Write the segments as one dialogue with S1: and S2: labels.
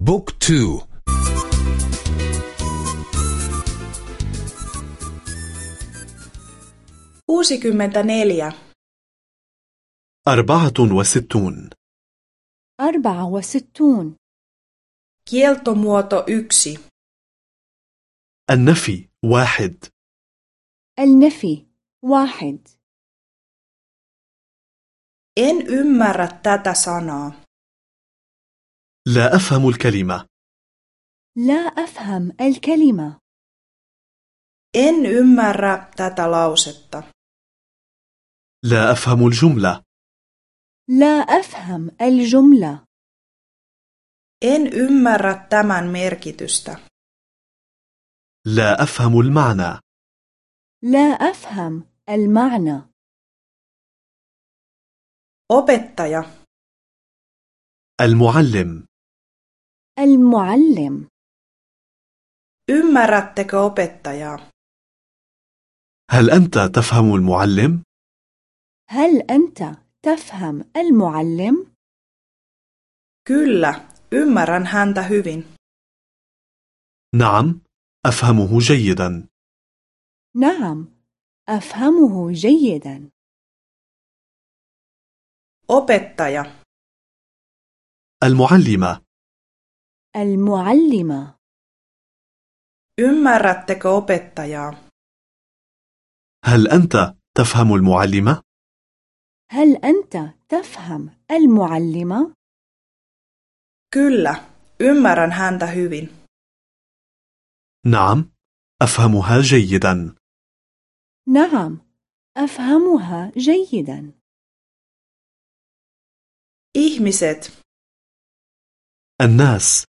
S1: book
S2: two. kuusikymmentäneljä
S3: أربعة وستون.
S4: أربعة وستون.
S2: kieltomuoto yksi
S3: النفي واحد.
S4: النفي واحد.
S3: لا أفهم الكلمة.
S4: لا أفهم الكلمة.
S2: En ymmärrä tätä lausetta.
S3: لا أفهم الجملة.
S4: لا أفهم الجملة.
S2: En ymmärrä tämän merkitystä.
S3: لا أفهم المعنى.
S4: لا أفهم المعنى.
S2: Opettaja.
S3: المعلم.
S4: المعلم
S2: Ymmärrättekö opettajaa?
S3: هل أنت تفهم المعلم؟
S4: هل أنت تفهم المعلم؟
S2: Kyllä, ymmärrän häntä hyvin.
S3: نعم أفهمه جيدا
S4: نعم أفهمه جيدا
S2: Opettaja.
S3: المعلمة
S4: المعلمة
S2: Ymmärrättekö opettajaa?
S3: هل أنت تفهم المعلمة؟
S4: هل أنت تفهم المعلمة؟
S2: Kyllä, ymmärrän häntä hyvin.
S3: نعم أفهمها جيدا
S4: نعم أفهمها جيدا
S2: Ihmiset.
S3: الناس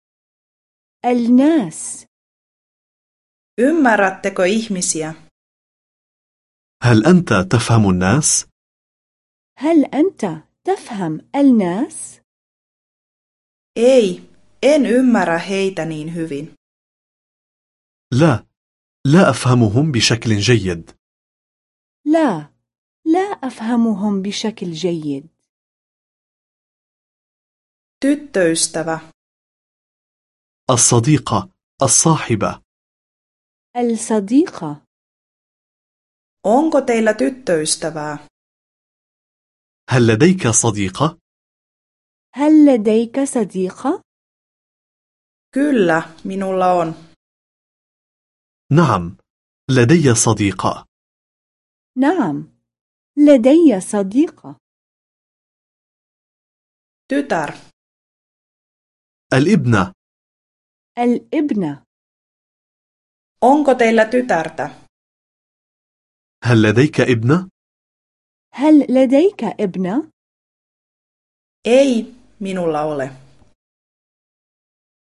S4: الناس
S2: Ymmärrättekö ihmisiä?
S3: هل أنت تفهم الناس؟
S4: هل أنت تفهم الناس؟
S2: Ei, en ymmärrä heitä niin hyvin.
S3: لا لا أفهمهم بشكل جيد
S4: لا لا أفهمهم بشكل جيد
S2: Tyttöystävä.
S3: الصديقة الصاحبة
S4: الصديقة
S2: Onko teillä tyttöystävää?
S3: هل لديك صديقة؟
S4: هل لديك صديقة؟
S2: Kyllä, minulla on.
S3: نعم لدي صديقة
S4: نعم لدي صديقة
S2: Tytär.
S3: الابنة
S4: الابنة
S2: Onko teillä tytärtä?
S3: هل لديك ابنة؟
S4: هل لديك ابنة؟
S2: Ei, minulla ole.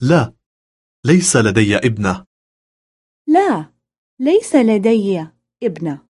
S3: لا ليس لدي ابنة
S4: لا ليس لدي ابنة